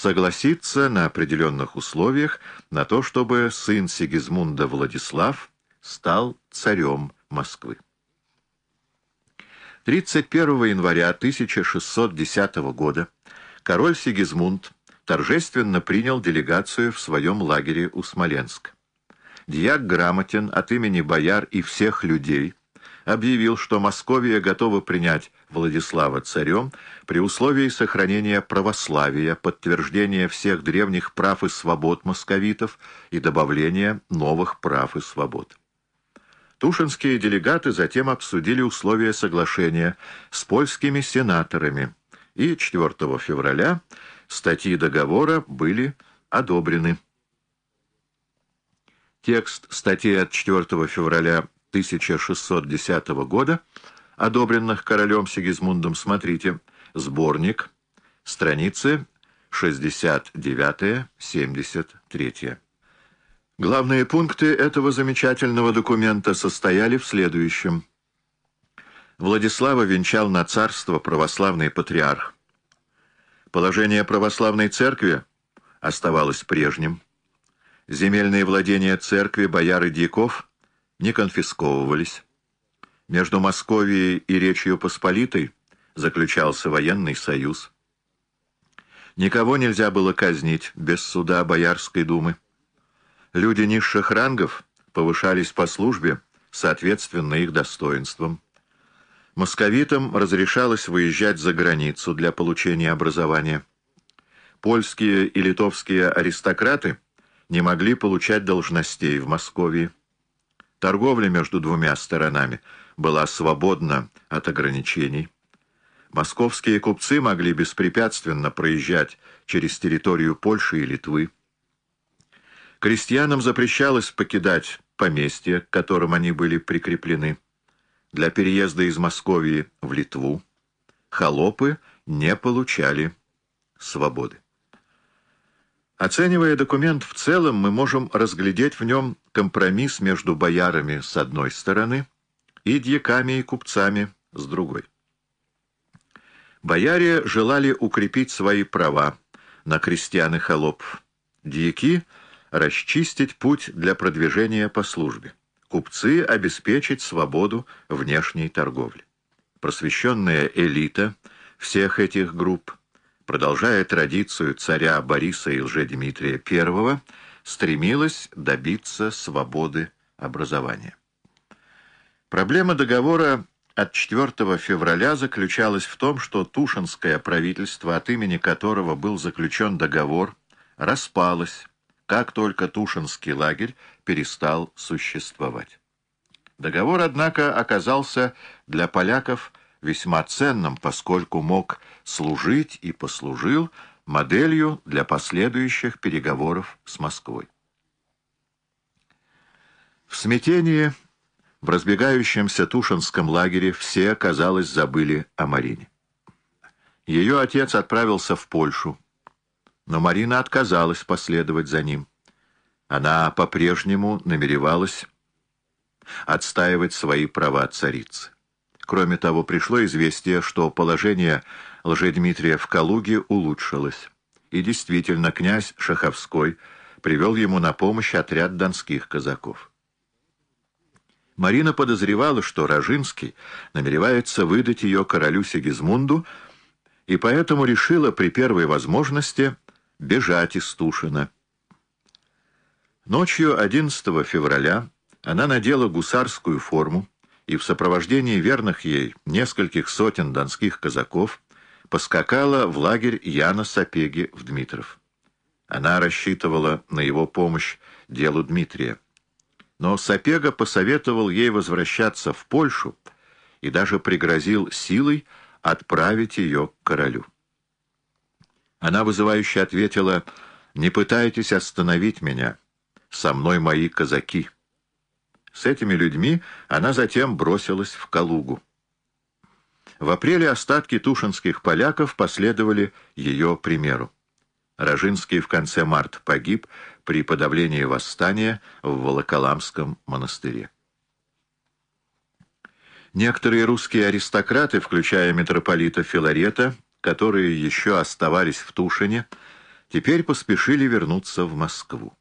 согласиться на определенных условиях на то, чтобы сын Сигизмунда Владислав стал царем Москвы. 31 января 1610 года король Сигизмунд торжественно принял делегацию в своем лагере у Смоленска. Дьяк Грамотин от имени бояр и всех людей объявил, что Московия готова принять Владислава царем при условии сохранения православия, подтверждения всех древних прав и свобод московитов и добавления новых прав и свобод. Тушинские делегаты затем обсудили условия соглашения с польскими сенаторами, и 4 февраля статьи договора были одобрены. Текст статьи от 4 февраля 1610 года, одобренных королем Сигизмундом, смотрите, сборник, страницы 69-73. Главные пункты этого замечательного документа состояли в следующем. Владислава венчал на царство православный патриарх. Положение православной церкви оставалось прежним. Земельные владения церкви бояры дьяков не конфисковывались. Между Московией и Речью Посполитой заключался военный союз. Никого нельзя было казнить без суда Боярской думы. Люди низших рангов повышались по службе, соответственно их достоинствам. Московитам разрешалось выезжать за границу для получения образования. Польские и литовские аристократы не могли получать должностей в Москве. Торговля между двумя сторонами была свободна от ограничений. Московские купцы могли беспрепятственно проезжать через территорию Польши и Литвы. Крестьянам запрещалось покидать поместья, к которым они были прикреплены. Для переезда из Московии в Литву холопы не получали свободы. Оценивая документ в целом, мы можем разглядеть в нем компромисс между боярами с одной стороны и дьяками и купцами с другой. Бояре желали укрепить свои права на крестьян и холопов. Дьяки — расчистить путь для продвижения по службе. Купцы обеспечить свободу внешней торговли. Просвещенная элита всех этих групп, продолжая традицию царя Бориса и Лжедмитрия I, стремилась добиться свободы образования. Проблема договора от 4 февраля заключалась в том, что Тушинское правительство, от имени которого был заключен договор, распалось, как только Тушинский лагерь перестал существовать. Договор, однако, оказался для поляков весьма ценным, поскольку мог служить и послужил моделью для последующих переговоров с Москвой. В смятении, в разбегающемся Тушинском лагере все, казалось, забыли о Марине. Ее отец отправился в Польшу, но Марина отказалась последовать за ним. Она по-прежнему намеревалась отстаивать свои права царицы. Кроме того, пришло известие, что положение Лжедмитрия в Калуге улучшилось. И действительно, князь Шаховской привел ему на помощь отряд донских казаков. Марина подозревала, что Рожинский намеревается выдать ее королю Сигизмунду, и поэтому решила при первой возможности бежать из Тушина. Ночью 11 февраля она надела гусарскую форму и в сопровождении верных ей нескольких сотен донских казаков поскакала в лагерь Яна Сапеги в Дмитров. Она рассчитывала на его помощь делу Дмитрия. Но Сапега посоветовал ей возвращаться в Польшу и даже пригрозил силой отправить ее к королю. Она вызывающе ответила, «Не пытайтесь остановить меня. Со мной мои казаки». С этими людьми она затем бросилась в Калугу. В апреле остатки тушинских поляков последовали ее примеру. Рожинский в конце марта погиб при подавлении восстания в Волоколамском монастыре. Некоторые русские аристократы, включая митрополита Филарета, которые еще оставались в Тушине, теперь поспешили вернуться в Москву.